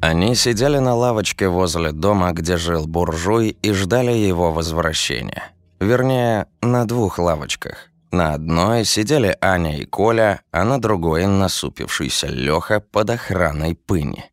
Они сидели на лавочке возле дома, где жил буржуй, и ждали его возвращения. Вернее, на двух лавочках. На одной сидели Аня и Коля, а на другой насупившийся Лёха под охраной Пыни.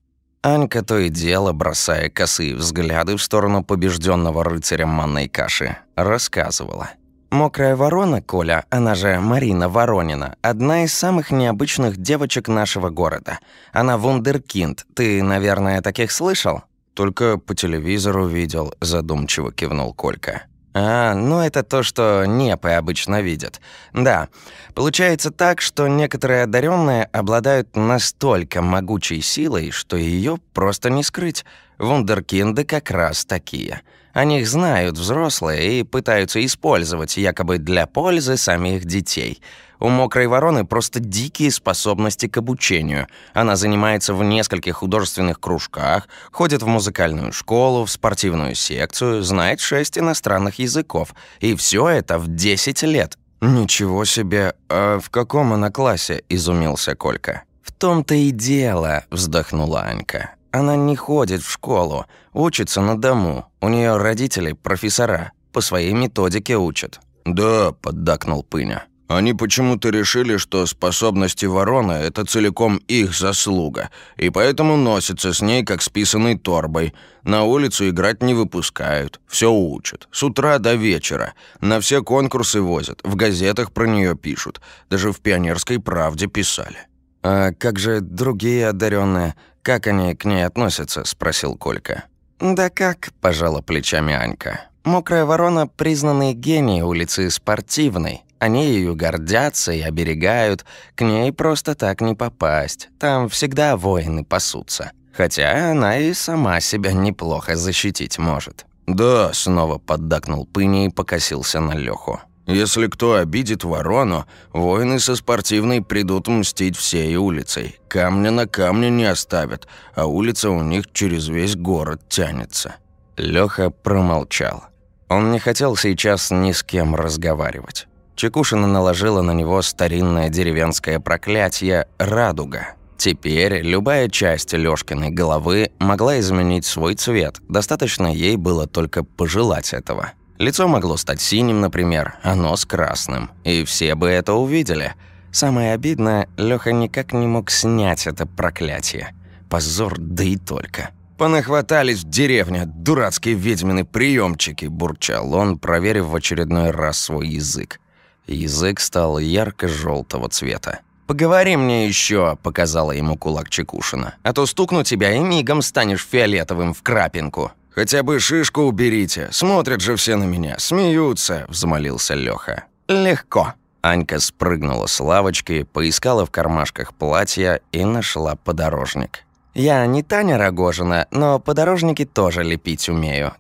Анька то и дело, бросая косые взгляды в сторону побежденного рыцаря манной каши, рассказывала – Мокрая ворона, Коля, она же Марина Воронина, одна из самых необычных девочек нашего города. Она вундеркинд. Ты, наверное, таких слышал? Только по телевизору видел, задумчиво кивнул Колька. А, ну это то, что непы обычно видят. Да, получается так, что некоторые одаренные обладают настолько могучей силой, что ее просто не скрыть. Вундеркинды как раз такие – о них знают взрослые и пытаются использовать якобы для пользы самих детей. У мокрой вороны просто дикие способности к обучению. Она занимается в нескольких художественных кружках, ходит в музыкальную школу, в спортивную секцию, знает шесть иностранных языков. И все это в 10 лет. «Ничего себе! А в каком она классе?» – изумился Колька. «В том-то и дело», – вздохнула Анька. Она не ходит в школу, учится на дому. У нее родители профессора, по своей методике учат». «Да», — поддакнул Пыня. «Они почему-то решили, что способности ворона — это целиком их заслуга, и поэтому носятся с ней, как с писаной торбой. На улицу играть не выпускают, все учат. С утра до вечера. На все конкурсы возят, в газетах про нее пишут. Даже в «Пионерской правде» писали». «А как же другие одаренные? «Как они к ней относятся?» – спросил Колька. «Да как?» – пожала плечами Анька. «Мокрая ворона – признанный гений улицы спортивной. Они ею гордятся и оберегают. К ней просто так не попасть. Там всегда воины пасутся. Хотя она и сама себя неплохо защитить может». «Да», – снова поддакнул Пыни и покосился на Лёху. Если кто обидит ворону, воины со спортивной придут мстить всей улицей. Камня на камне не оставят, а улица у них через весь город тянется». Лёха промолчал. Он не хотел сейчас ни с кем разговаривать. Чекушина наложила на него старинное деревенское проклятие «Радуга». Теперь любая часть Лёшкиной головы могла изменить свой цвет, достаточно ей было только пожелать этого. Лицо могло стать синим, например, а нос красным. И все бы это увидели. Самое обидное, Лёха никак не мог снять это проклятие. Позор, да и только. «Понахватались в деревне, дурацкие ведьмины приемчики, бурчал он, проверив в очередной раз свой язык. Язык стал ярко желтого цвета. «Поговори мне еще, показала ему кулак Чекушина. «А то стукну тебя, и мигом станешь фиолетовым в крапинку». «Хотя бы шишку уберите, смотрят же все на меня, смеются», – взмолился Лёха. «Легко». Анька спрыгнула с лавочки, поискала в кармашках платья и нашла подорожник. «Я не Таня Рогожина, но подорожники тоже лепить умею.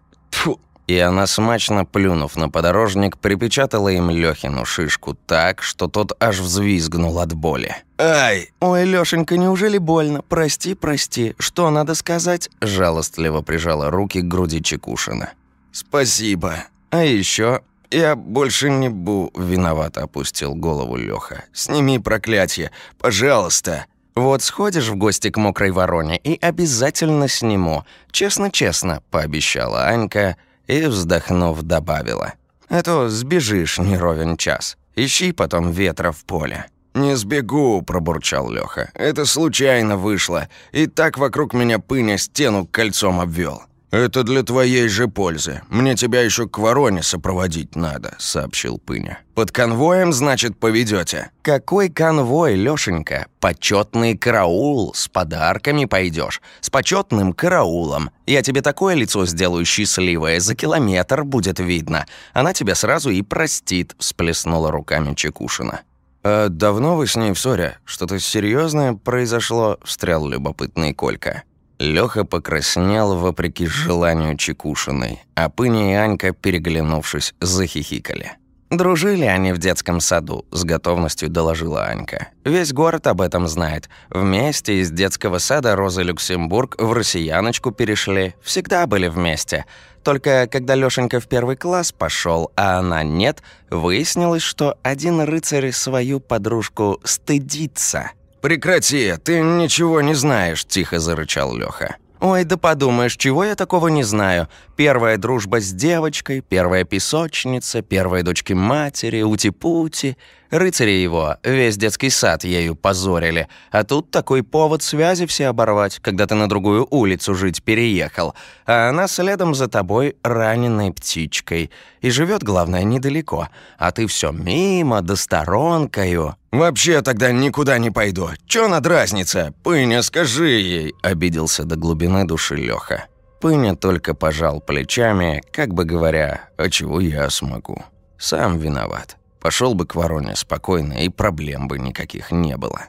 И она, смачно плюнув на подорожник, припечатала им Лёхину шишку так, что тот аж взвизгнул от боли. «Ай!» «Ой, Лёшенька, неужели больно? Прости, прости. Что надо сказать?» Жалостливо прижала руки к груди Чекушина. «Спасибо. А ещё я больше не бу...» Виновато опустил голову Лёха. «Сними проклятие, пожалуйста!» «Вот сходишь в гости к мокрой вороне и обязательно сниму. Честно-честно», — пообещала Анька, — и, вздохнув, добавила. «А то сбежишь не ровен час. Ищи потом ветра в поле». «Не сбегу», – пробурчал Лёха. «Это случайно вышло. И так вокруг меня пыня стену кольцом обвёл». «Это для твоей же пользы. Мне тебя еще к вороне сопроводить надо», — сообщил Пыня. «Под конвоем, значит, поведете. «Какой конвой, Лёшенька? Почетный караул. С подарками пойдешь. С почетным караулом. Я тебе такое лицо сделаю счастливое, за километр будет видно. Она тебя сразу и простит», — всплеснула руками Чекушина. «А давно вы с ней в ссоре? Что-то серьезное произошло?» — встрял любопытный Колька. Лёха покраснел вопреки желанию Чекушиной, а Пыня и Анька, переглянувшись, захихикали. «Дружили они в детском саду», — с готовностью доложила Анька. «Весь город об этом знает. Вместе из детского сада Роза Люксембург в Россияночку перешли. Всегда были вместе. Только когда Лёшенька в первый класс пошёл, а она нет, выяснилось, что один рыцарь свою подружку стыдится». «Прекрати, ты ничего не знаешь», – тихо зарычал Лёха. «Ой, да подумаешь, чего я такого не знаю? Первая дружба с девочкой, первая песочница, первая дочки матери, ути-пути. Рыцари его, весь детский сад ею позорили. А тут такой повод связи все оборвать, когда ты на другую улицу жить переехал. А она следом за тобой раненой птичкой. И живет, главное, недалеко. А ты все мимо, да сторонкою. «Вообще тогда никуда не пойду. Чё над разница? Пыня, скажи ей!» — обиделся до глубины души Лёха. Пыня только пожал плечами, как бы говоря, «А чего я смогу? Сам виноват. Пошел бы к Вороне спокойно, и проблем бы никаких не было».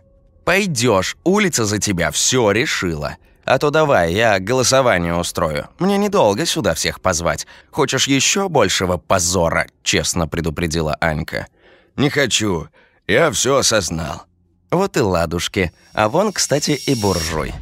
Пойдешь, улица за тебя все решила. А то давай, я голосование устрою. Мне недолго сюда всех позвать. Хочешь еще большего позора?» — честно предупредила Анька. «Не хочу. Я все осознал». Вот и ладушки. А вон, кстати, и буржуй.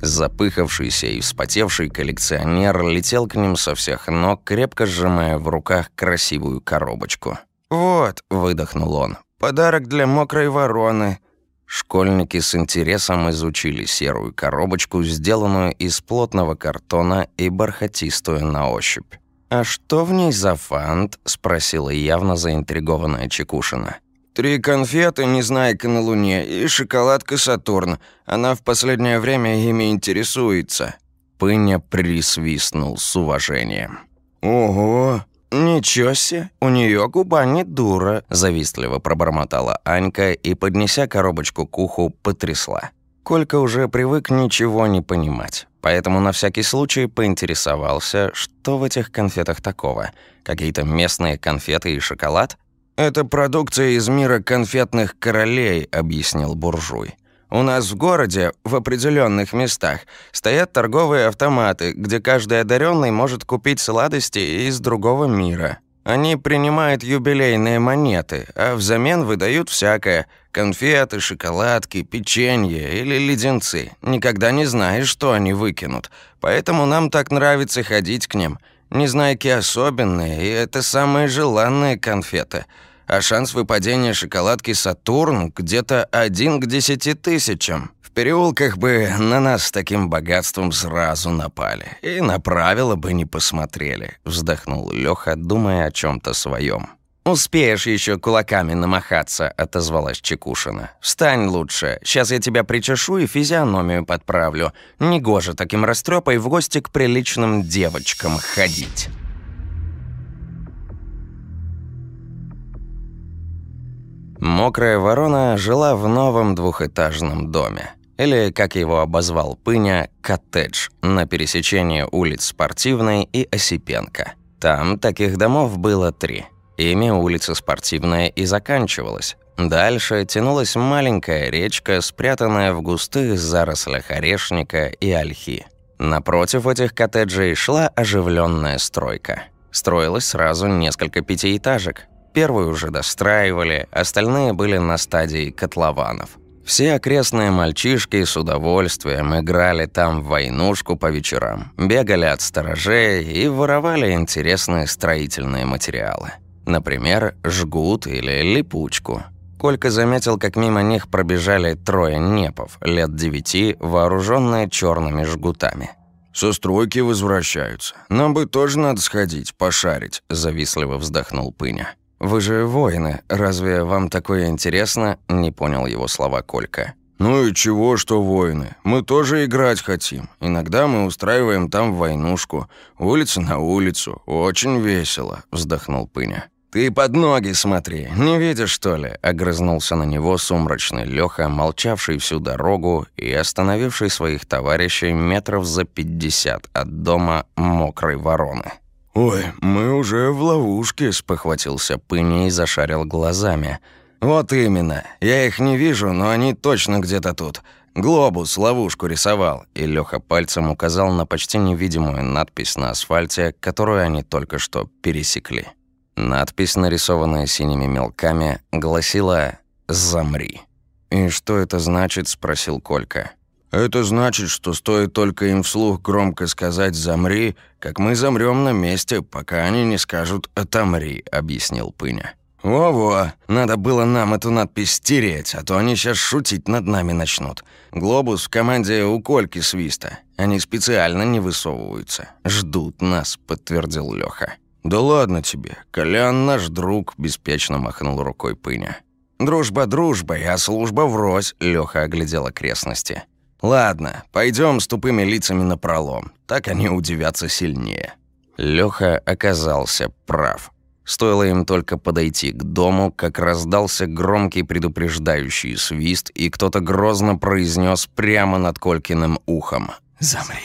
Запыхавшийся и вспотевший коллекционер летел к ним со всех ног, крепко сжимая в руках красивую коробочку. «Вот», — выдохнул он, — «подарок для мокрой вороны». Школьники с интересом изучили серую коробочку, сделанную из плотного картона и бархатистую на ощупь. «А что в ней за фант?» — спросила явно заинтригованная Чекушина. «Три конфеты, незнайка на Луне и шоколадка Сатурн. Она в последнее время ими интересуется». Пыня присвистнул с уважением. «Ого!» «Ничего себе, у нее губа не дура», — завистливо пробормотала Анька и, поднеся коробочку к уху, потрясла. Колька уже привык ничего не понимать. Поэтому на всякий случай поинтересовался, что в этих конфетах такого. Какие-то местные конфеты и шоколад? «Это продукция из мира конфетных королей», — объяснил буржуй. «У нас в городе, в определенных местах, стоят торговые автоматы, где каждый одаренный может купить сладости из другого мира. Они принимают юбилейные монеты, а взамен выдают всякое – конфеты, шоколадки, печенье или леденцы. Никогда не знаешь, что они выкинут. Поэтому нам так нравится ходить к ним. Незнайки особенные, и это самые желанные конфеты. А шанс выпадения шоколадки «Сатурн» где-то один к десяти тысячам. В переулках бы на нас с таким богатством сразу напали. И на правила бы не посмотрели», — вздохнул Лёха, думая о чем то своем. «Успеешь еще кулаками намахаться», — отозвалась Чекушина. «Встань лучше. Сейчас я тебя причешу и физиономию подправлю. Негоже таким растрепой в гости к приличным девочкам ходить». Мокрая ворона жила в новом двухэтажном доме или, как его обозвал Пыня, коттедж на пересечении улиц Спортивной и Осипенко. Там таких домов было три. Ими улица Спортивная и заканчивалась. Дальше тянулась маленькая речка, спрятанная в густых зарослях орешника и ольхи. Напротив этих коттеджей шла оживленная стройка. Строилось сразу несколько пятиэтажек. Первую уже достраивали, остальные были на стадии котлованов. Все окрестные мальчишки с удовольствием играли там в войнушку по вечерам, бегали от сторожей и воровали интересные строительные материалы. Например, жгут или липучку. Колька заметил, как мимо них пробежали трое непов, лет девяти, вооруженные черными жгутами. «Со стройки возвращаются. Нам бы тоже надо сходить, пошарить», – завистливо вздохнул Пыня. «Вы же воины. Разве вам такое интересно?» – не понял его слова Колька. «Ну и чего, что воины? Мы тоже играть хотим. Иногда мы устраиваем там войнушку. Улица на улицу. Очень весело», – вздохнул Пыня. «Ты под ноги смотри, не видишь, что ли?» – огрызнулся на него сумрачный Лёха, молчавший всю дорогу и остановивший своих товарищей метров за пятьдесят от дома мокрой вороны. «Ой, мы уже в ловушке», — спохватился Пыни и зашарил глазами. «Вот именно. Я их не вижу, но они точно где-то тут. Глобус ловушку рисовал». И Лёха пальцем указал на почти невидимую надпись на асфальте, которую они только что пересекли. Надпись, нарисованная синими мелками, гласила «Замри». «И что это значит?» — спросил Колька. Это значит, что стоит только им вслух громко сказать «замри», как мы замрем на месте, пока они не скажут «отомри», — объяснил Пыня. «Во-во, надо было нам эту надпись стереть, а то они сейчас шутить над нами начнут. Глобус в команде у Кольки Свиста. Они специально не высовываются. Ждут нас», — подтвердил Лёха. «Да ладно тебе, Колян наш друг», — беспечно махнул рукой Пыня. «Дружба дружбой, а служба врозь», — Лёха оглядел окрестности. «Ладно, пойдем с тупыми лицами на пролом. Так они удивятся сильнее». Лёха оказался прав. Стоило им только подойти к дому, как раздался громкий предупреждающий свист, и кто-то грозно произнес прямо над Колькиным ухом «Замри».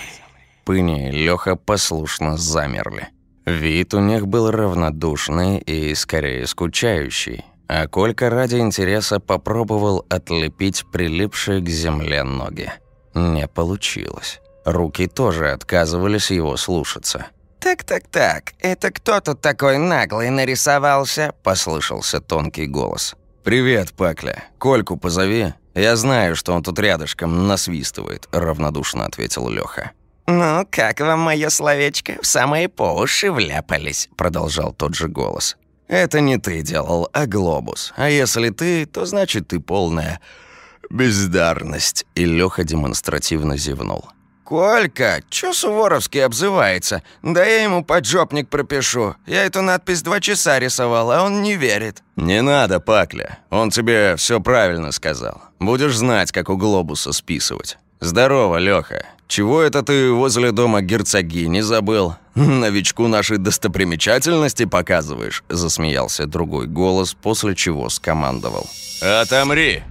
Пыни и Лёха послушно замерли. Вид у них был равнодушный и, скорее, скучающий, а Колька ради интереса попробовал отлепить прилипшие к земле ноги. Не получилось. Руки тоже отказывались его слушаться. «Так-так-так, это кто тут такой наглый нарисовался?» – послышался тонкий голос. «Привет, Пакля. Кольку позови. Я знаю, что он тут рядышком насвистывает», – равнодушно ответил Лёха. «Ну, как вам моё словечко? В самые по уши вляпались», – продолжал тот же голос. «Это не ты делал, а глобус. А если ты, то значит ты полная бездарность». И Лёха демонстративно зевнул. «Колька, чё Суворовский обзывается? Да я ему поджопник пропишу. Я эту надпись два часа рисовал, а он не верит». «Не надо, Пакля. Он тебе все правильно сказал. Будешь знать, как у глобуса списывать. Здорово, Лёха. Чего это ты возле дома герцогини забыл? Новичку наши достопримечательности показываешь?» Засмеялся другой голос, после чего скомандовал. «Отомри!»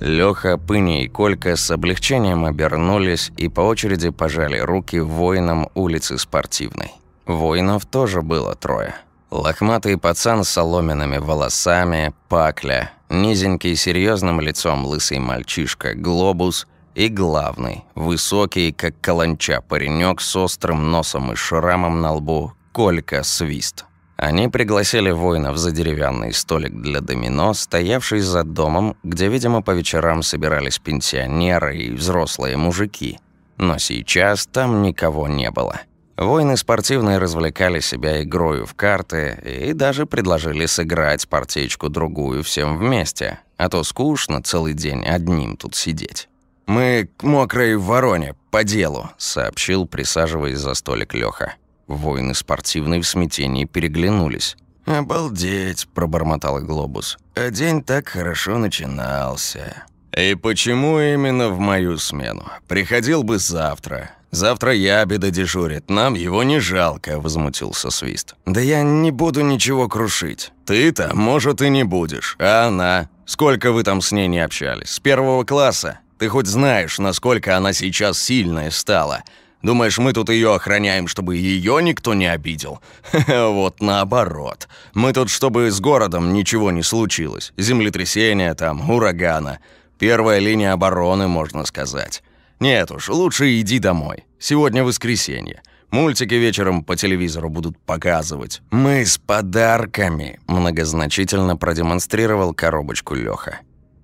Лёха, Пыни и Колька с облегчением обернулись и по очереди пожали руки воинам улицы Спортивной. Воинов тоже было трое. Лохматый пацан с соломенными волосами, пакля, низенький серьезным лицом лысый мальчишка, глобус и главный, высокий, как каланча паренек с острым носом и шрамом на лбу, Колька Свист. Они пригласили воинов за деревянный столик для домино, стоявший за домом, где, видимо, по вечерам собирались пенсионеры и взрослые мужики. Но сейчас там никого не было. Воины спортивные развлекали себя игрою в карты и даже предложили сыграть партиечку-другую всем вместе, а то скучно целый день одним тут сидеть. «Мы к мокрой вороне, по делу», — сообщил, присаживаясь за столик Лёха. Воины спортивные в смятении переглянулись. «Обалдеть», — пробормотал Глобус. «А день так хорошо начинался». «И почему именно в мою смену? Приходил бы завтра. Завтра ябеда дежурит, нам его не жалко», — возмутился Свист. «Да я не буду ничего крушить. Ты-то, может, и не будешь. А она? Сколько вы там с ней не общались? С первого класса? Ты хоть знаешь, насколько она сейчас сильная стала?» Думаешь, мы тут ее охраняем, чтобы ее никто не обидел? Вот наоборот. Мы тут, чтобы с городом ничего не случилось. Землетрясения там, урагана. Первая линия обороны, можно сказать. Нет уж, лучше иди домой. Сегодня воскресенье. Мультики вечером по телевизору будут показывать. Мы с подарками, многозначительно продемонстрировал коробочку Лёха.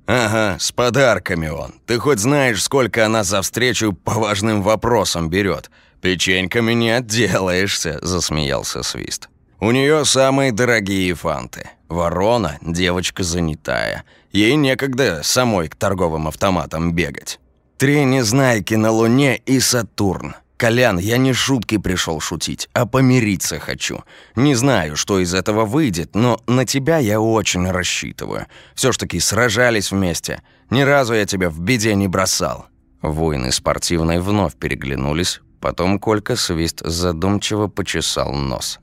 «Ага, с подарками он. Ты хоть знаешь, сколько она за встречу по важным вопросам берет? Печеньками не отделаешься», — засмеялся Свист. «У нее самые дорогие фанты. Ворона — девочка занятая. Ей некогда самой к торговым автоматам бегать. Три незнайки на Луне и Сатурн. «Колян, я не шутки пришел шутить, а помириться хочу. Не знаю, что из этого выйдет, но на тебя я очень рассчитываю. Все ж таки сражались вместе. Ни разу я тебя в беде не бросал». Воины спортивной вновь переглянулись, потом Колька Свист задумчиво почесал нос.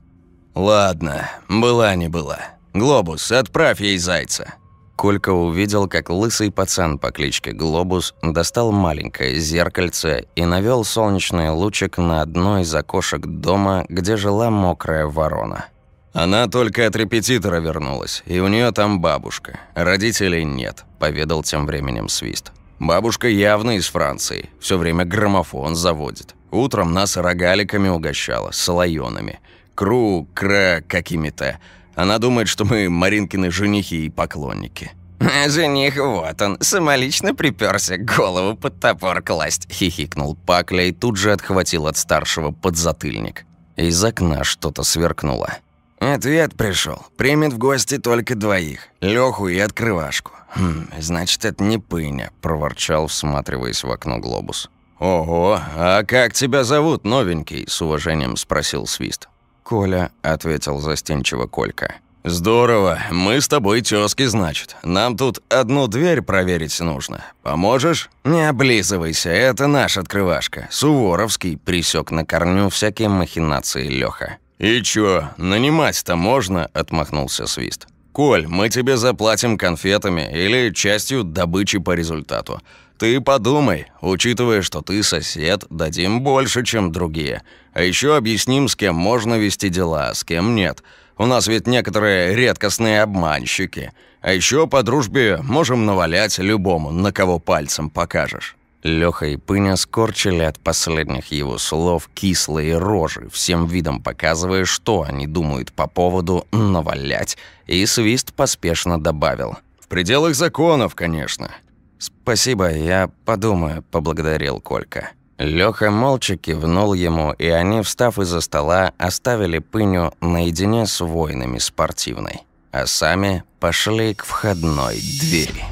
«Ладно, была не была. Глобус, отправь ей зайца. Колька увидел, как лысый пацан по кличке Глобус достал маленькое зеркальце и навел солнечный лучик на одно из окошек дома, где жила мокрая ворона. «Она только от репетитора вернулась, и у нее там бабушка. Родителей нет», – поведал тем временем Свист. «Бабушка явно из Франции, все время граммофон заводит. Утром нас рогаликами угощала, солоёнами. Кру, кра, какими-то. Она думает, что мы Маринкины женихи и поклонники». «Жених, вот он, самолично приперся голову под топор класть», — хихикнул Пакля и тут же отхватил от старшего подзатыльник. Из окна что-то сверкнуло. Ответ пришел. Примет в гости только двоих. Леху и открывашку. Хм, значит, это не пыня, проворчал, всматриваясь в окно глобус. «Ого, а как тебя зовут, новенький?» – с уважением спросил Свист. «Коля», – ответил застенчиво Колька. «Здорово, мы с тобой тёзки, значит. Нам тут одну дверь проверить нужно. Поможешь?» «Не облизывайся, это наш открывашка. Суворовский», – присек на корню всякие махинации Лёха. «И чё, нанимать-то можно?» – отмахнулся Свист. «Коль, мы тебе заплатим конфетами или частью добычи по результату. Ты подумай, учитывая, что ты сосед, дадим больше, чем другие. А ещё объясним, с кем можно вести дела, а с кем нет». У нас ведь некоторые редкостные обманщики. А еще по дружбе можем навалять любому, на кого пальцем покажешь». Лёха и Пыня скорчили от последних его слов кислые рожи, всем видом показывая, что они думают по поводу «навалять», и Свист поспешно добавил. «В пределах законов, конечно». «Спасибо, я подумаю», — поблагодарил Колька. Лёха молча кивнул ему, и они, встав из-за стола, оставили Пыню наедине с воинами спортивной, а сами пошли к входной двери.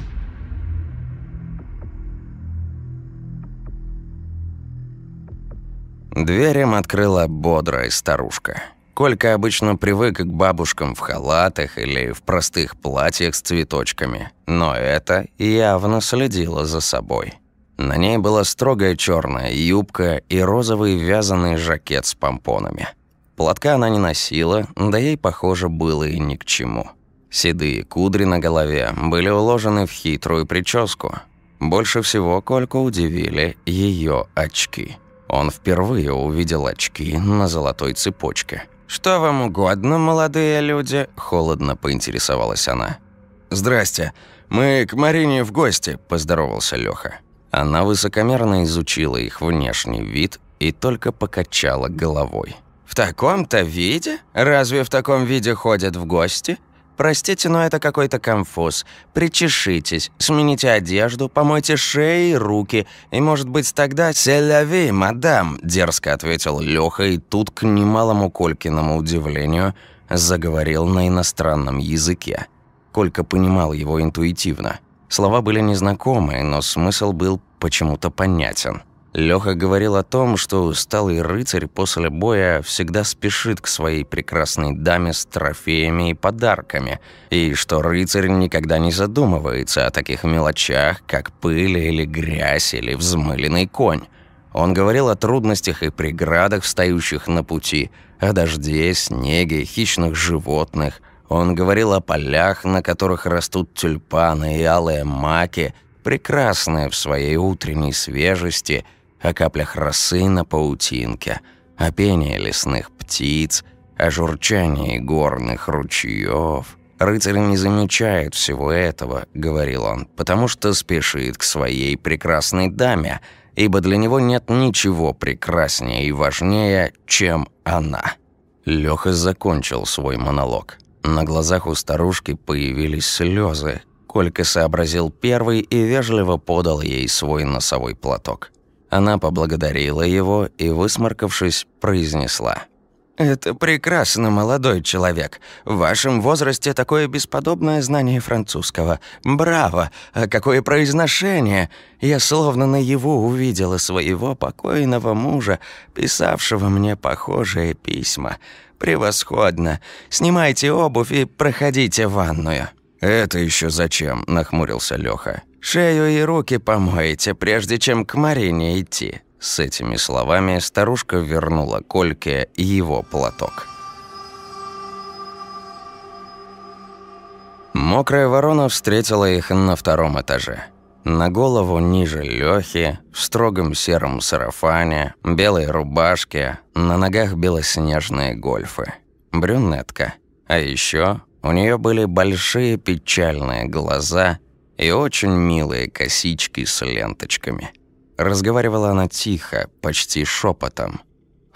Дверь открыла бодрая старушка. Колька обычно привык к бабушкам в халатах или в простых платьях с цветочками, но это явно следило за собой. На ней была строгая черная юбка и розовый вязаный жакет с помпонами. Платка она не носила, да ей, похоже, было и ни к чему. Седые кудри на голове были уложены в хитрую прическу. Больше всего Кольку удивили ее очки. Он впервые увидел очки на золотой цепочке. «Что вам угодно, молодые люди?» – холодно поинтересовалась она. «Здрасте. Мы к Марине в гости», – поздоровался Лёха. Она высокомерно изучила их внешний вид и только покачала головой. «В таком-то виде? Разве в таком виде ходят в гости? Простите, но это какой-то конфуз. Причешитесь, смените одежду, помойте шеи и руки, и, может быть, тогда «Селяви, мадам», – дерзко ответил Лёха, и тут, к немалому Колькиному удивлению, заговорил на иностранном языке. Колька понимал его интуитивно – Слова были незнакомые, но смысл был почему-то понятен. Лёха говорил о том, что усталый рыцарь после боя всегда спешит к своей прекрасной даме с трофеями и подарками, и что рыцарь никогда не задумывается о таких мелочах, как пыль или грязь или взмыленный конь. Он говорил о трудностях и преградах, встающих на пути, о дожде, снеге, хищных животных – он говорил о полях, на которых растут тюльпаны и алые маки, прекрасные в своей утренней свежести, о каплях росы на паутинке, о пении лесных птиц, о журчании горных ручьев. «Рыцарь не замечает всего этого», — говорил он, «потому что спешит к своей прекрасной даме, ибо для него нет ничего прекраснее и важнее, чем она». Лёха закончил свой монолог. На глазах у старушки появились слезы. Колька сообразил первый и вежливо подал ей свой носовой платок. Она поблагодарила его и, высморкавшись, произнесла. «Это прекрасно, молодой человек. В вашем возрасте такое бесподобное знание французского. Браво! А какое произношение! Я словно наяву увидела своего покойного мужа, писавшего мне похожие письма. «Превосходно. Снимайте обувь и проходите в ванную». «Это еще зачем?» – нахмурился Лёха. «Шею и руки помоете, прежде чем к Марине идти». С этими словами старушка вернула Кольке его платок. Мокрая ворона встретила их на втором этаже. На голову ниже Лёхи, в строгом сером сарафане, белой рубашке, на ногах белоснежные гольфы. Брюнетка. А ещё у неё были большие печальные глаза и очень милые косички с ленточками. Разговаривала она тихо, почти шепотом.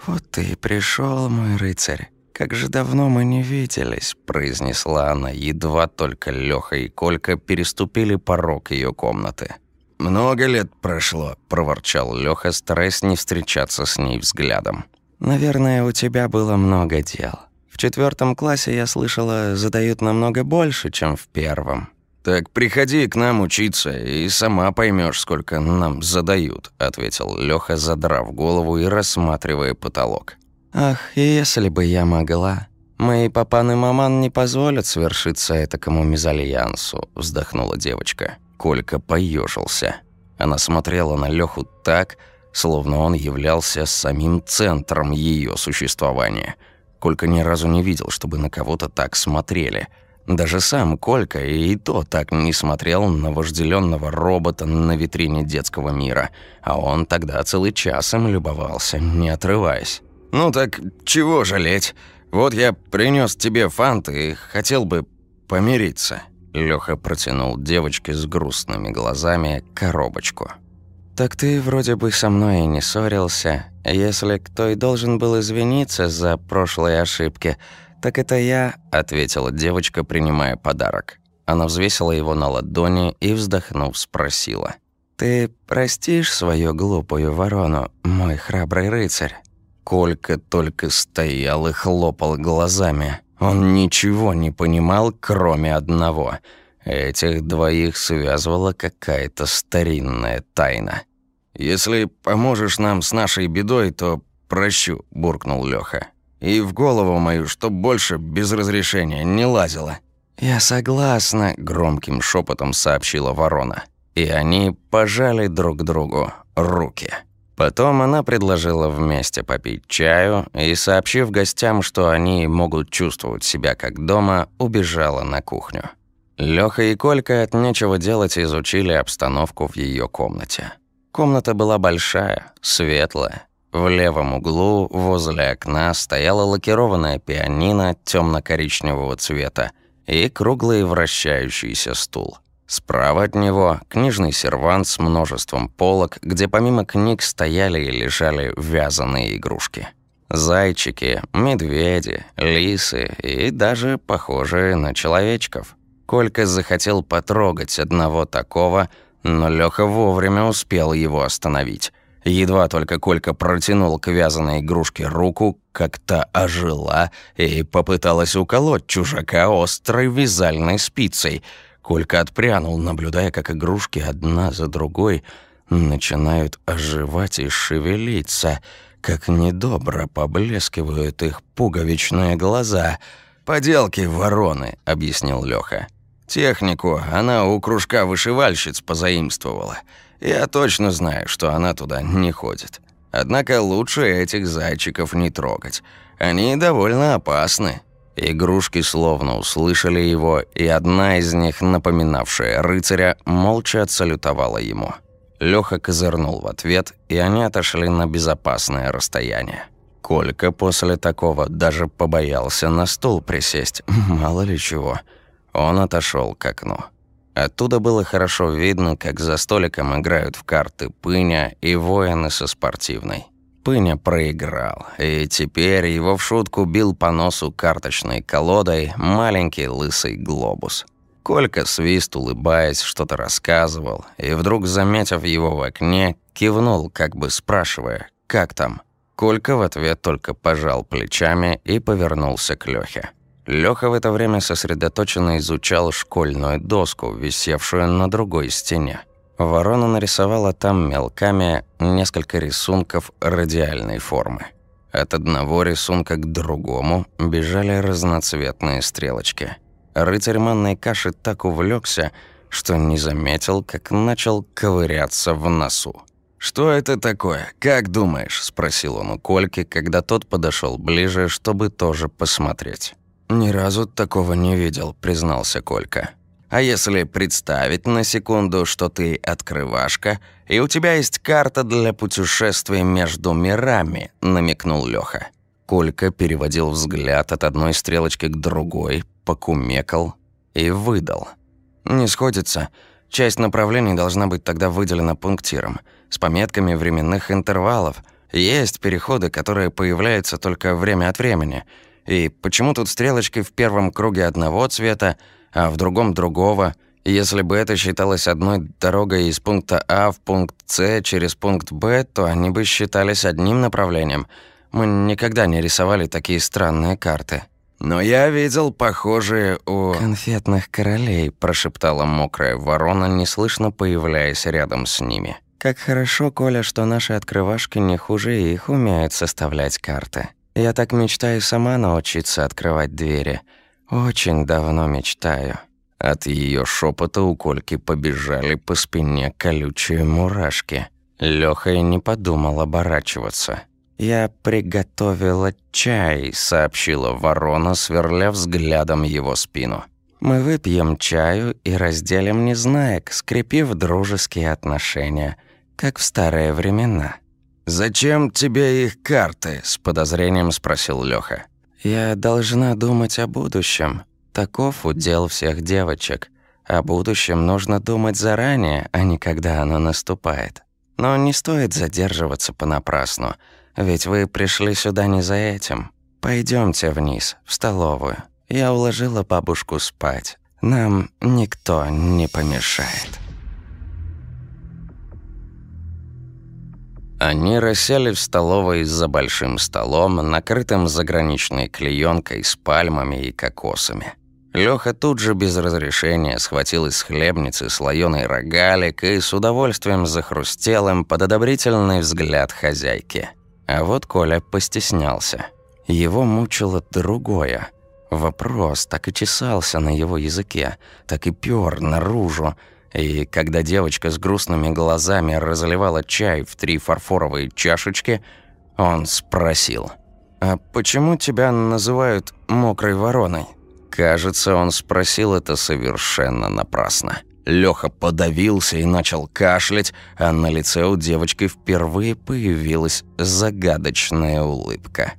«Вот ты и пришёл, мой рыцарь. «Как же давно мы не виделись», – произнесла она, едва только Лёха и Колька переступили порог её комнаты. «Много лет прошло», – проворчал Лёха, стараясь не встречаться с ней взглядом. «Наверное, у тебя было много дел. В четвертом классе, я слышала, задают намного больше, чем в первом. «Так приходи к нам учиться, и сама поймешь, сколько нам задают», ответил Лёха, задрав голову и рассматривая потолок. «Ах, если бы я могла. Мои папан и маман не позволят свершиться этакому мезальянсу», вздохнула девочка. Колька поежился. Она смотрела на Лёху так, словно он являлся самим центром ее существования. Колька ни разу не видел, чтобы на кого-то так смотрели – даже сам Колька и то так не смотрел на вожделенного робота на витрине детского мира, а он тогда целый час им любовался, не отрываясь. «Ну так чего жалеть? Вот я принес тебе фанты и хотел бы помириться». Лёха протянул девочке с грустными глазами коробочку. «Так ты вроде бы со мной и не ссорился. Если кто и должен был извиниться за прошлые ошибки, «Так это я», — ответила девочка, принимая подарок. Она взвесила его на ладони и, вздохнув, спросила. «Ты простишь свою глупую ворону, мой храбрый рыцарь?» Колька только стоял и хлопал глазами. Он ничего не понимал, кроме одного. Этих двоих связывала какая-то старинная тайна. «Если поможешь нам с нашей бедой, то прощу», – буркнул Лёха. И в голову мою, чтоб больше без разрешения не лазила». «Я согласна», — громким шепотом сообщила ворона. И они пожали друг другу руки. Потом она предложила вместе попить чаю и, сообщив гостям, что они могут чувствовать себя как дома, убежала на кухню. Лёха и Колька от нечего делать изучили обстановку в ее комнате. Комната была большая, светлая, в левом углу возле окна стояла лакированная пианино темно-коричневого цвета и круглый вращающийся стул. Справа от него книжный сервант с множеством полок, где помимо книг стояли и лежали вязаные игрушки. Зайчики, медведи, лисы и даже похожие на человечков. Колька захотел потрогать одного такого, но Лёха вовремя успел его остановить. Едва только Колька протянул к вязаной игрушке руку, как та ожила и попыталась уколоть чужака острой вязальной спицей. Колька отпрянул, наблюдая, как игрушки одна за другой начинают оживать и шевелиться, как недобро поблескивают их пуговичные глаза. «Поделки вороны», — объяснил Лёха. «Технику она у кружка вышивальщиц позаимствовала». Я точно знаю, что она туда не ходит. Однако лучше этих зайчиков не трогать. Они довольно опасны. Игрушки словно услышали его, и одна из них, напоминавшая рыцаря, молча отсалютовала ему. Лёха козырнул в ответ, и они отошли на безопасное расстояние. Колька после такого даже побоялся на стул присесть, мало ли чего. Он отошел к окну. Оттуда было хорошо видно, как за столиком играют в карты Пыня и воины со спортивной. Пыня проиграл, и теперь его в шутку бил по носу карточной колодой маленький лысый глобус. Колька свист, улыбаясь, что-то рассказывал, и вдруг, заметив его в окне, кивнул, как бы спрашивая, «Как там?». Колька в ответ только пожал плечами и повернулся к Лёхе. Лёха в это время сосредоточенно изучал школьную доску, висевшую на другой стене. Ворона нарисовала там мелками несколько рисунков радиальной формы. От одного рисунка к другому бежали разноцветные стрелочки. Рыцарь манной каши так увлекся, что не заметил, как начал ковыряться в носу. «Что это такое? Как думаешь?» – спросил он у Кольки, когда тот подошел ближе, чтобы тоже посмотреть. «Ни разу такого не видел», — признался Колька. «А если представить на секунду, что ты открывашка, и у тебя есть карта для путешествий между мирами», — намекнул Лёха. Колька переводил взгляд от одной стрелочки к другой, покумекал и выдал. «Не сходится. Часть направлений должна быть тогда выделена пунктиром, с пометками временных интервалов. Есть переходы, которые появляются только время от времени — и почему тут стрелочки в первом круге одного цвета, а в другом другого? Если бы это считалось одной дорогой из пункта А в пункт С через пункт Б, то они бы считались одним направлением. Мы никогда не рисовали такие странные карты. Но я видел похожие у... «Конфетных королей», – прошептала мокрая ворона, неслышно появляясь рядом с ними. «Как хорошо, Коля, что наши открывашки не хуже их умеют составлять карты. Я так мечтаю сама научиться открывать двери. Очень давно мечтаю». От ее шепота у Кольки побежали по спине колючие мурашки. Лёха и не подумал оборачиваться. «Я приготовила чай», — сообщила ворона, сверля взглядом его спину. «Мы выпьем чаю и разделим незнаек, скрепив дружеские отношения, как в старые времена». «Зачем тебе их карты?» — с подозрением спросил Лёха. «Я должна думать о будущем. Таков удел всех девочек. О будущем нужно думать заранее, а не когда оно наступает. Но не стоит задерживаться понапрасну, ведь вы пришли сюда не за этим. Пойдемте вниз, в столовую. Я уложила бабушку спать. Нам никто не помешает». Они рассели в столовой за большим столом, накрытым заграничной клеенкой с пальмами и кокосами. Лёха тут же без разрешения схватил из хлебницы слоёный рогалик и с удовольствием захрустел им под одобрительный взгляд хозяйки. А вот Коля постеснялся. Его мучило другое. Вопрос так и чесался на его языке, так и пёр наружу. И когда девочка с грустными глазами разливала чай в три фарфоровые чашечки, он спросил. «А почему тебя называют мокрой вороной?» Кажется, он спросил это совершенно напрасно. Лёха подавился и начал кашлять, а на лице у девочки впервые появилась загадочная улыбка.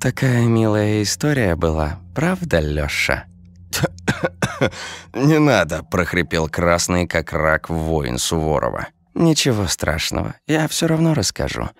«Такая милая история была, правда, Лёша?» «Не надо», – прохрипел красный, как рак воин Суворова. «Ничего страшного, я все равно расскажу.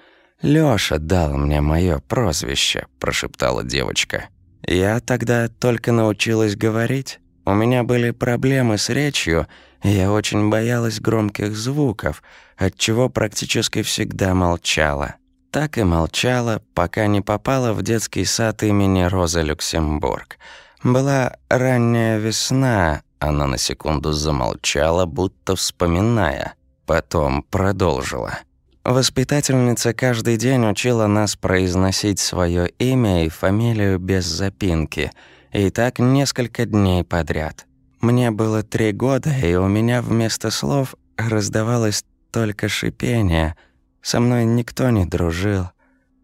Лёша дал мне мое прозвище», – прошептала девочка. Я тогда только научилась говорить. У меня были проблемы с речью, я очень боялась громких звуков, отчего практически всегда молчала. Так и молчала, пока не попала в детский сад имени Роза Люксембург. Была ранняя весна, она на секунду замолчала, будто вспоминая. Потом продолжила. Воспитательница каждый день учила нас произносить свое имя и фамилию без запинки, и так несколько дней подряд. Мне было три года, и у меня вместо слов раздавалось только шипение. Со мной никто не дружил,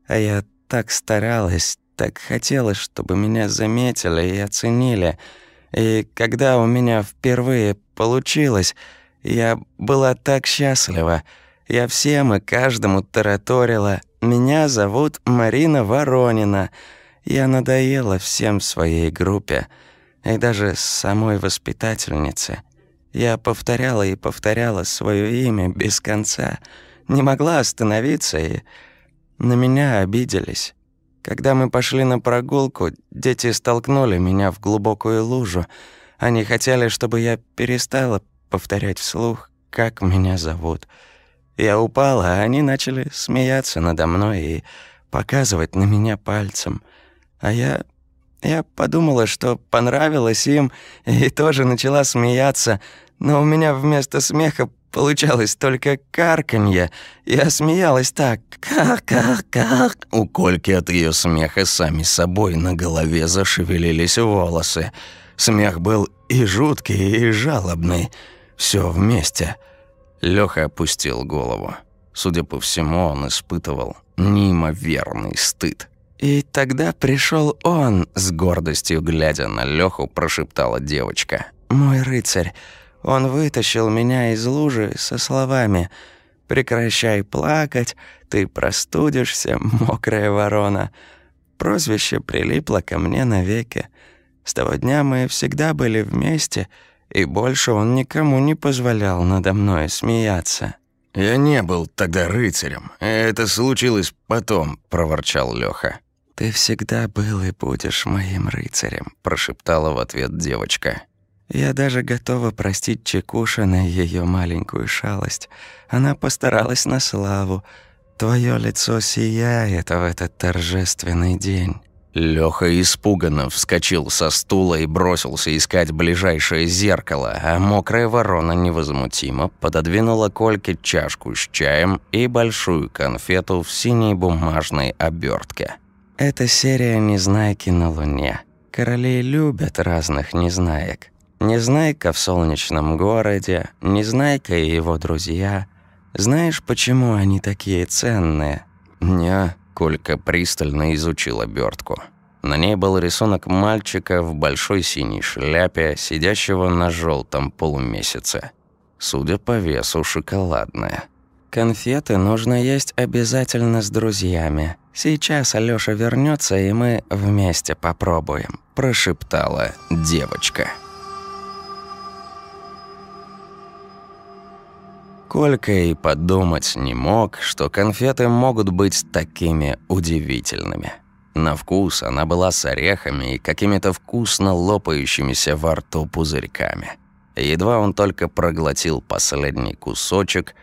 а я так старалась, так хотела, чтобы меня заметили и оценили. И когда у меня впервые получилось, я была так счастлива, я всем и каждому тараторила. Меня зовут Марина Воронина. Я надоела всем в своей группе. И даже самой воспитательнице. Я повторяла и повторяла свое имя без конца. Не могла остановиться, и на меня обиделись. Когда мы пошли на прогулку, дети столкнули меня в глубокую лужу. Они хотели, чтобы я перестала повторять вслух, как меня зовут — я упала, а они начали смеяться надо мной и показывать на меня пальцем. А я... я подумала, что понравилось им, и тоже начала смеяться, но у меня вместо смеха получалось только карканье. Я смеялась так. Как-как-как. У Кольки от ее смеха сами собой на голове зашевелились волосы. Смех был и жуткий, и жалобный. Все вместе — Лёха опустил голову. Судя по всему, он испытывал неимоверный стыд. «И тогда пришел он», — с гордостью глядя на Лёху, прошептала девочка. «Мой рыцарь. Он вытащил меня из лужи со словами «Прекращай плакать, ты простудишься, мокрая ворона». Прозвище прилипло ко мне навеки. С того дня мы всегда были вместе — и больше он никому не позволял надо мной смеяться. «Я не был тогда рыцарем. Это случилось потом», — проворчал Лёха. «Ты всегда был и будешь моим рыцарем», — прошептала в ответ девочка. «Я даже готова простить Чекушина её маленькую шалость. Она постаралась на славу. Твоё лицо сияет в этот торжественный день». Лёха испуганно вскочил со стула и бросился искать ближайшее зеркало, а мокрая ворона невозмутимо пододвинула Кольке чашку с чаем и большую конфету в синей бумажной обертке. «Это серия «Незнайки на Луне». Короли любят разных незнаек. Незнайка в солнечном городе, Незнайка и его друзья. Знаешь, почему они такие ценные?» «Не, Колька пристально изучил обертку. На ней был рисунок мальчика в большой синей шляпе, сидящего на желтом полумесяце. Судя по весу, шоколадная. «Конфеты нужно есть обязательно с друзьями. Сейчас Алёша вернется, и мы вместе попробуем», – прошептала девочка. Колька и подумать не мог, что конфеты могут быть такими удивительными. На вкус она была с орехами и какими-то вкусно лопающимися во рту пузырьками. Едва он только проглотил последний кусочек,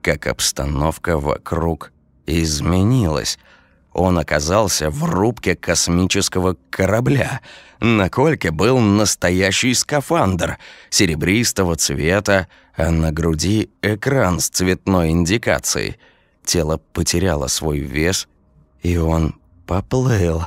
как обстановка вокруг изменилась – он оказался в рубке космического корабля. На кольке был настоящий скафандр серебристого цвета, а на груди экран с цветной индикацией. Тело потеряло свой вес, и он поплыл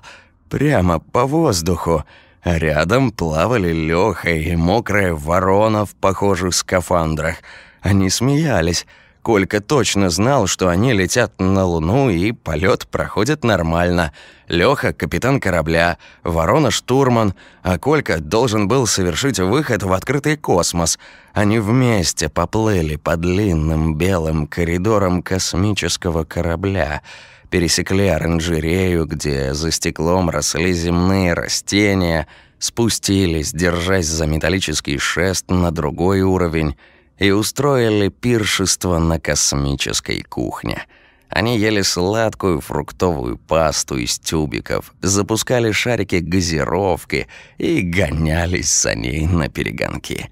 прямо по воздуху. Рядом плавали Лёха и мокрая ворона в похожих скафандрах. Они смеялись. Колька точно знал, что они летят на Луну, и полет проходит нормально. Лёха — капитан корабля, Ворона — штурман, а Колька должен был совершить выход в открытый космос. Они вместе поплыли по длинным белым коридорам космического корабля, пересекли оранжерею, где за стеклом росли земные растения, спустились, держась за металлический шест на другой уровень — и устроили пиршество на космической кухне. Они ели сладкую фруктовую пасту из тюбиков, запускали шарики газировки и гонялись за ней на перегонки.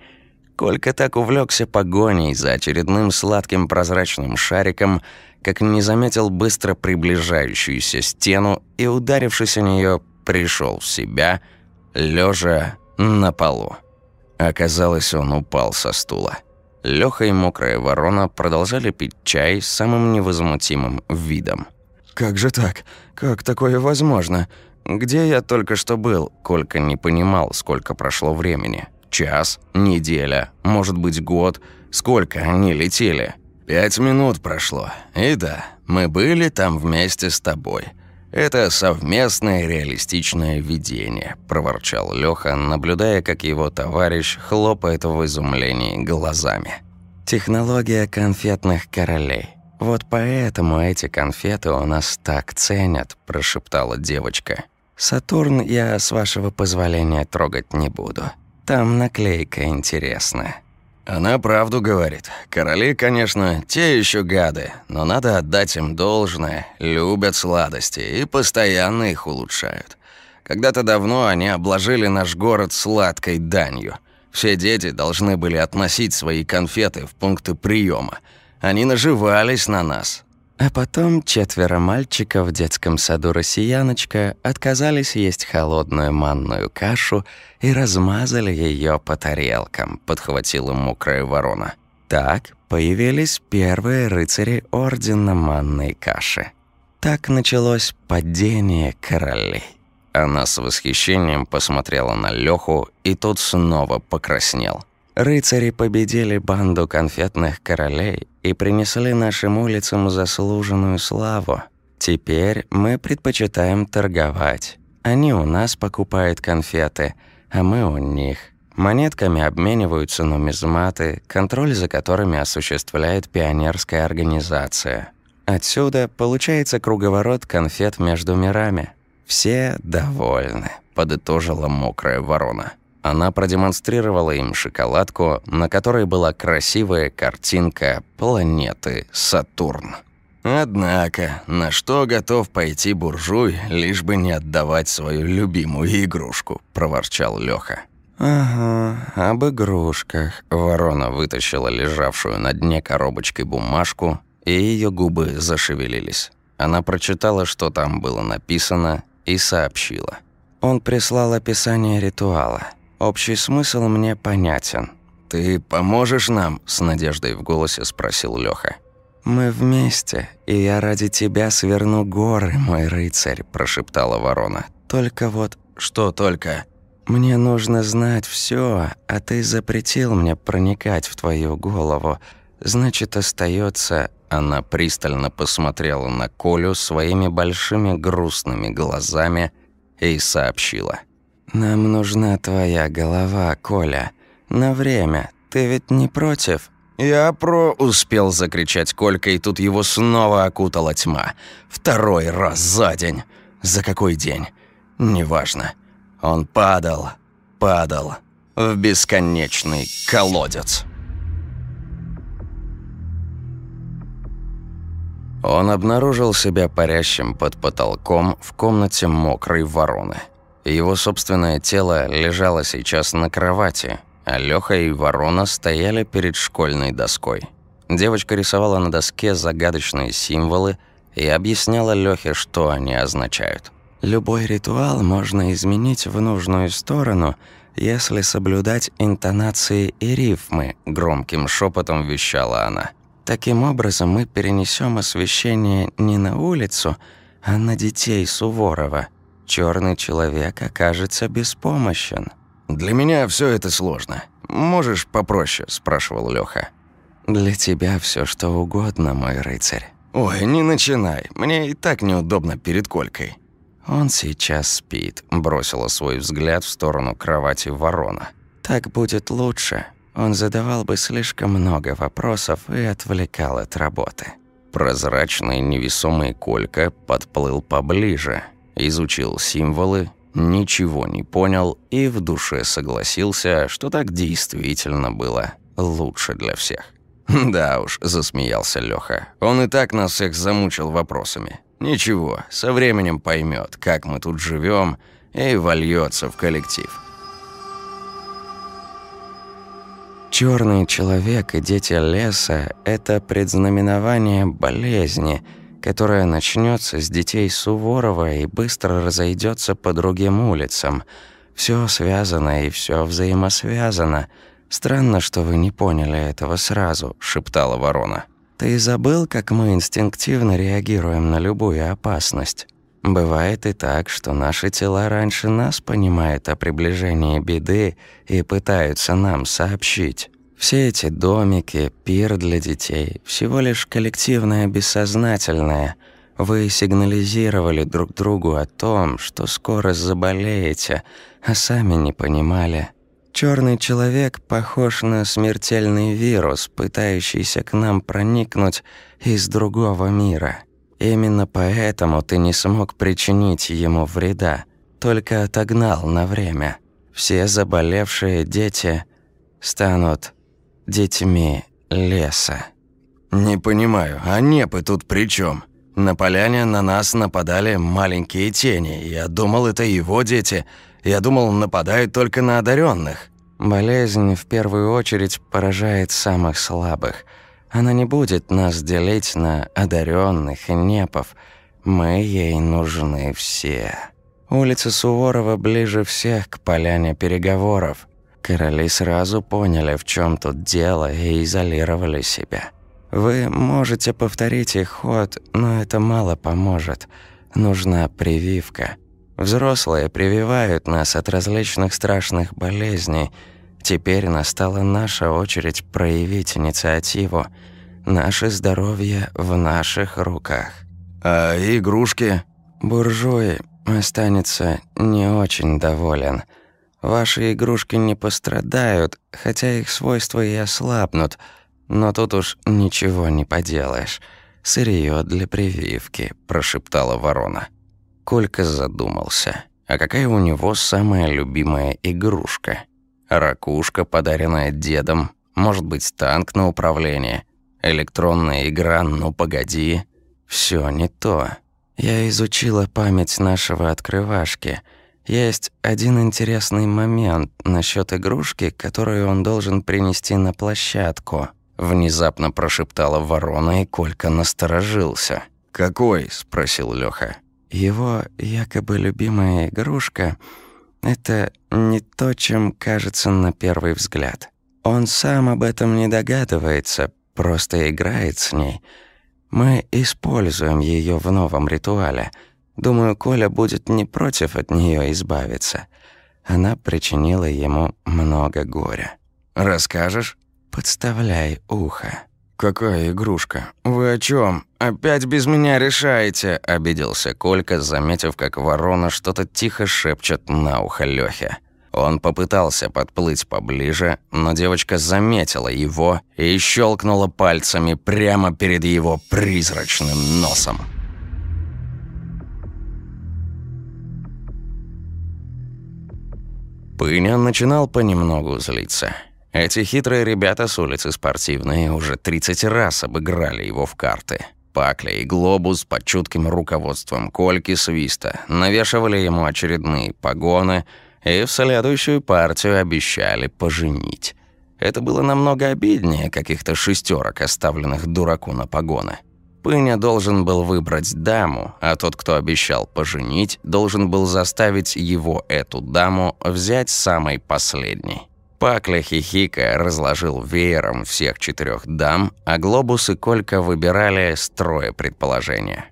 Колька так увлекся погоней за очередным сладким прозрачным шариком, как не заметил быстро приближающуюся стену и, ударившись о нее, пришел в себя, лежа на полу. Оказалось, он упал со стула. Лёха и мокрая ворона продолжали пить чай с самым невозмутимым видом. «Как же так? Как такое возможно? Где я только что был?» Колька не понимал, сколько прошло времени. Час? Неделя? Может быть, год? Сколько они летели? Пять минут прошло. И да, мы были там вместе с тобой. Это совместное реалистичное видение», – проворчал Лёха, наблюдая, как его товарищ хлопает в изумлении глазами. «Технология конфетных королей. Вот поэтому эти конфеты у нас так ценят», – прошептала девочка. «Сатурн я, с вашего позволения, трогать не буду. Там наклейка интересная». Она правду говорит. Короли, конечно, те еще гады, но надо отдать им должное, любят сладости и постоянно их улучшают. Когда-то давно они обложили наш город сладкой данью. Все дети должны были относить свои конфеты в пункты приема. Они наживались на нас, а потом четверо мальчиков в детском саду «Россияночка» отказались есть холодную манную кашу и размазали ее по тарелкам, подхватила мокрая ворона. Так появились первые рыцари Ордена Манной Каши. Так началось падение королей. Она с восхищением посмотрела на Лёху, и тот снова покраснел. Рыцари победили банду конфетных королей и принесли нашим улицам заслуженную славу. Теперь мы предпочитаем торговать. Они у нас покупают конфеты, а мы у них. Монетками обмениваются нумизматы, контроль за которыми осуществляет пионерская организация. Отсюда получается круговорот конфет между мирами. Все довольны, подытожила мокрая ворона. Она продемонстрировала им шоколадку, на которой была красивая картинка планеты Сатурн. Однако, на что готов пойти буржуй, лишь бы не отдавать свою любимую игрушку, проворчал Лёха. «Ага, об игрушках». Ворона вытащила лежавшую на дне коробочкой бумажку, и ее губы зашевелились. Она прочитала, что там было написано, и сообщила. Он прислал описание ритуала. Общий смысл мне понятен. «Ты поможешь нам?» – с надеждой в голосе спросил Лёха. «Мы вместе, и я ради тебя сверну горы, мой рыцарь», – прошептала ворона. «Только вот...» «Что только?» «Мне нужно знать все, а ты запретил мне проникать в твою голову. Значит, остается. Она пристально посмотрела на Колю своими большими грустными глазами и сообщила. «Нам нужна твоя голова, Коля. На время. Ты ведь не против?» «Я про...» – успел закричать Колька, и тут его снова окутала тьма. Второй раз за день. За какой день? Неважно. Он падал, падал в бесконечный колодец. Он обнаружил себя парящим под потолком в комнате мокрой вороны. Его собственное тело лежало сейчас на кровати, а Лёха и ворона стояли перед школьной доской. Девочка рисовала на доске загадочные символы и объясняла Лёхе, что они означают. Любой ритуал можно изменить в нужную сторону, если соблюдать интонации и рифмы, громким шепотом вещала она. Таким образом мы перенесем освещение не на улицу, а на детей Суворова. Черный человек окажется беспомощен. Для меня все это сложно. Можешь попроще, спрашивал Лёха. Для тебя все что угодно, мой рыцарь. Ой, не начинай. Мне и так неудобно перед Колькой. Он сейчас спит, бросила свой взгляд в сторону кровати ворона. Так будет лучше. Он задавал бы слишком много вопросов и отвлекал от работы. Прозрачный невесомый Колька подплыл поближе, изучил символы, ничего не понял и в душе согласился, что так действительно было лучше для всех. «Да уж», – засмеялся Лёха. «Он и так нас всех замучил вопросами. Ничего, со временем поймет, как мы тут живем, и вольется в коллектив». Черный человек и дети леса – это предзнаменование болезни, которая начнется с детей Суворова и быстро разойдется по другим улицам. Все связано и все взаимосвязано. Странно, что вы не поняли этого сразу, шептала ворона. Ты забыл, как мы инстинктивно реагируем на любую опасность? Бывает и так, что наши тела раньше нас понимают о приближении беды и пытаются нам сообщить. Все эти домики, пир для детей – всего лишь коллективное бессознательное. Вы сигнализировали друг другу о том, что скоро заболеете, а сами не понимали. Черный человек похож на смертельный вирус, пытающийся к нам проникнуть из другого мира – Именно поэтому ты не смог причинить ему вреда, только отогнал на время. Все заболевшие дети станут детьми леса. Не понимаю, а непы тут при чем? На поляне на нас нападали маленькие тени. Я думал, это его дети. Я думал, нападают только на одаренных. Болезнь в первую очередь поражает самых слабых – она не будет нас делить на одаренных и непов. Мы ей нужны все. Улица Суворова ближе всех к поляне переговоров. Короли сразу поняли, в чем тут дело, и изолировали себя. Вы можете повторить их ход, но это мало поможет. Нужна прививка. Взрослые прививают нас от различных страшных болезней – Теперь настала наша очередь проявить инициативу. Наше здоровье в наших руках. А игрушки? Буржуй останется не очень доволен. Ваши игрушки не пострадают, хотя их свойства и ослабнут. Но тут уж ничего не поделаешь. Сырье для прививки, прошептала ворона. Колька задумался. А какая у него самая любимая игрушка? Ракушка, подаренная дедом, может быть, танк на управление, электронная игра «Ну, погоди». Все не то. Я изучила память нашего открывашки. Есть один интересный момент насчет игрушки, которую он должен принести на площадку. Внезапно прошептала ворона, и Колька насторожился. «Какой?» – спросил Лёха. Его якобы любимая игрушка — это не то, чем кажется на первый взгляд. Он сам об этом не догадывается, просто играет с ней. Мы используем ее в новом ритуале. Думаю, Коля будет не против от нее избавиться. Она причинила ему много горя. «Расскажешь?» «Подставляй ухо». «Какая игрушка? Вы о чем? Опять без меня решаете?» – обиделся Колька, заметив, как ворона что-то тихо шепчет на ухо Лёхе. Он попытался подплыть поближе, но девочка заметила его и щелкнула пальцами прямо перед его призрачным носом. Пыня начинал понемногу злиться. Эти хитрые ребята с улицы Спортивной уже 30 раз обыграли его в карты. Пакля и Глобус под чутким руководством Кольки Свиста навешивали ему очередные погоны и в следующую партию обещали поженить. Это было намного обиднее каких-то шестерок, оставленных дураку на погоны. Пыня должен был выбрать даму, а тот, кто обещал поженить, должен был заставить его, эту даму, взять самой последней. Пакля хихика разложил веером всех четырех дам, а Глобус и Колька выбирали строя предположения.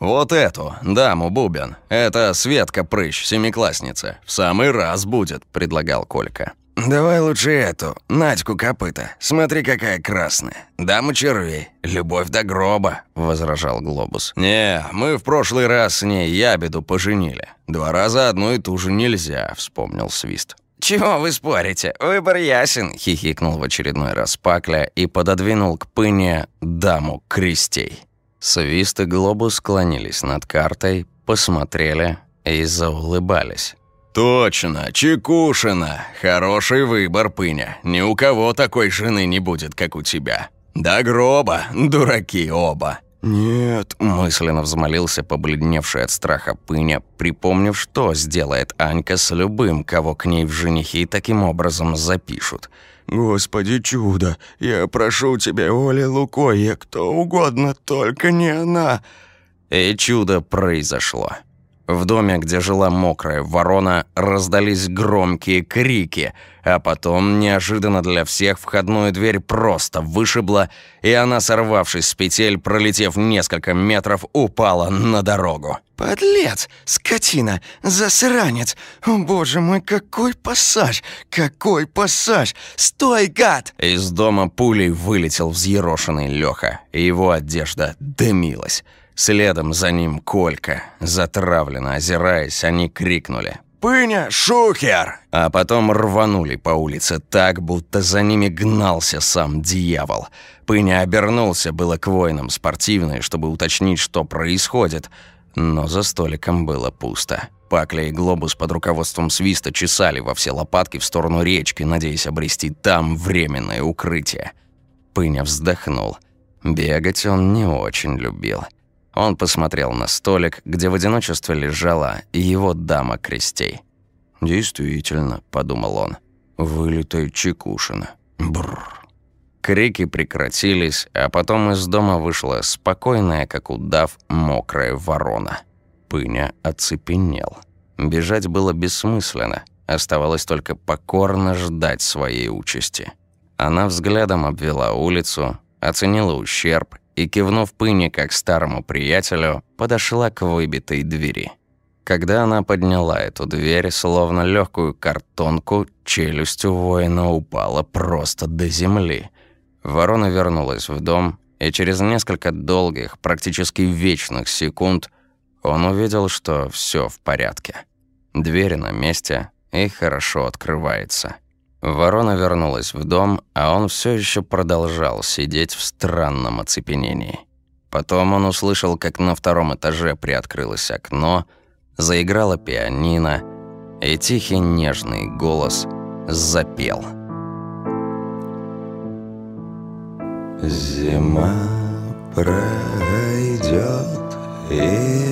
«Вот эту, даму Бубен. Это Светка Прыщ, семиклассница. В самый раз будет», – предлагал Колька. «Давай лучше эту, Надьку Копыта. Смотри, какая красная. Дама червей. Любовь до гроба», – возражал Глобус. «Не, мы в прошлый раз с ней ябеду поженили. Два раза одну и ту же нельзя», – вспомнил Свист. «Чего вы спорите? Выбор ясен», — хихикнул в очередной раз Пакля и пододвинул к пыне даму крестей. Свист и Глобус склонились над картой, посмотрели и заулыбались. «Точно, Чекушина! Хороший выбор, Пыня. Ни у кого такой жены не будет, как у тебя. До гроба, дураки оба!» «Нет», – мысленно взмолился побледневший от страха Пыня, припомнив, что сделает Анька с любым, кого к ней в женихи таким образом запишут. «Господи, чудо! Я прошу тебя, Оля Лукоя, кто угодно, только не она!» И чудо произошло. В доме, где жила мокрая ворона, раздались громкие крики, а потом, неожиданно для всех, входную дверь просто вышибла, и она, сорвавшись с петель, пролетев несколько метров, упала на дорогу. «Подлец! Скотина! Засранец! О, боже мой, какой пассаж! Какой пассаж! Стой, гад!» Из дома пулей вылетел взъерошенный Лёха, и его одежда дымилась. Следом за ним Колька. Затравленно озираясь, они крикнули «Пыня, шухер!» А потом рванули по улице так, будто за ними гнался сам дьявол. Пыня обернулся было к воинам спортивной, чтобы уточнить, что происходит, но за столиком было пусто. Пакля и Глобус под руководством Свиста чесали во все лопатки в сторону речки, надеясь обрести там временное укрытие. Пыня вздохнул. Бегать он не очень любил. Он посмотрел на столик, где в одиночестве лежала его дама крестей. «Действительно», — подумал он, — «вылитая Чекушина. Бррр». Крики прекратились, а потом из дома вышла спокойная, как удав, мокрая ворона. Пыня оцепенел. Бежать было бессмысленно, оставалось только покорно ждать своей участи. Она взглядом обвела улицу, оценила ущерб и, кивнув Пыне как старому приятелю, подошла к выбитой двери. Когда она подняла эту дверь, словно легкую картонку, челюсть у воина упала просто до земли. Ворона вернулась в дом, и через несколько долгих, практически вечных секунд он увидел, что все в порядке. Дверь на месте и хорошо открывается. Ворона вернулась в дом, а он все еще продолжал сидеть в странном оцепенении. Потом он услышал, как на втором этаже приоткрылось окно, заиграла пианино, и тихий нежный голос запел. Зима пройдет, и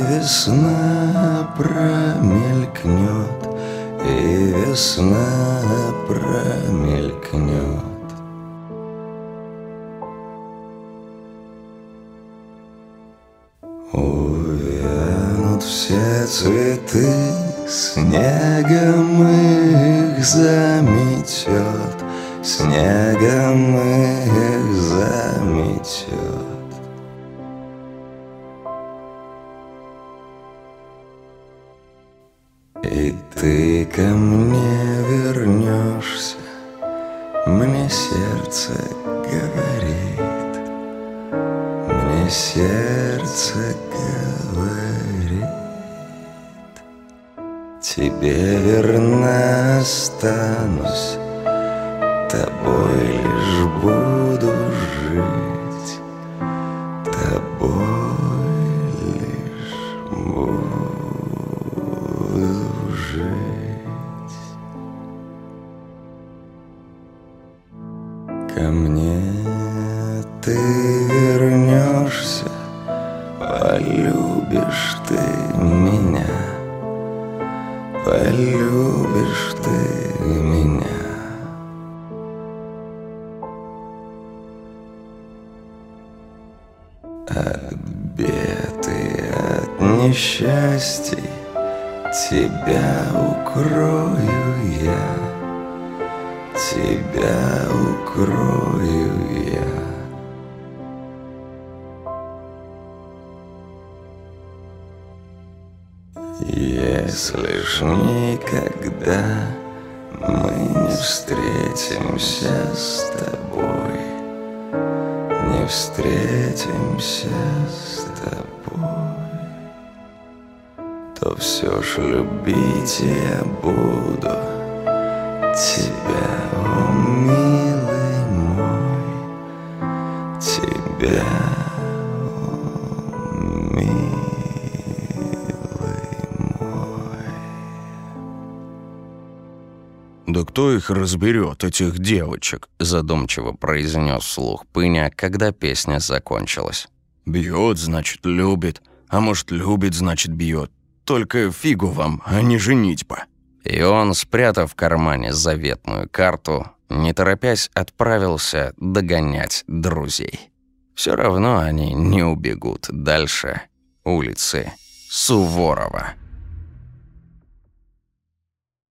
весна промелькнет, и весна промелькнет. Увянут все цветы, снегом их заметет, Снегом их заметет. И ты ко мне вернешься, мне сердце говорит, мне сердце говорит, тебе верно останусь, тобой лишь буду жить, тобой. Ко мне ты вернешься, полюбишь ты меня, полюбишь ты меня. От бед и от несчастий тебя укрою я тебя укрою я. Если ж никогда мы не встретимся с тобой, не встретимся с тобой, то все ж любить я буду тебя, «Да кто их разберет, этих девочек?» задумчиво произнес вслух Пыня, когда песня закончилась. «Бьет, значит, любит. А может, любит, значит, бьет. Только фигу вам, а не женитьба». И он, спрятав в кармане заветную карту, не торопясь отправился догонять друзей. Все равно они не убегут дальше улицы Суворова.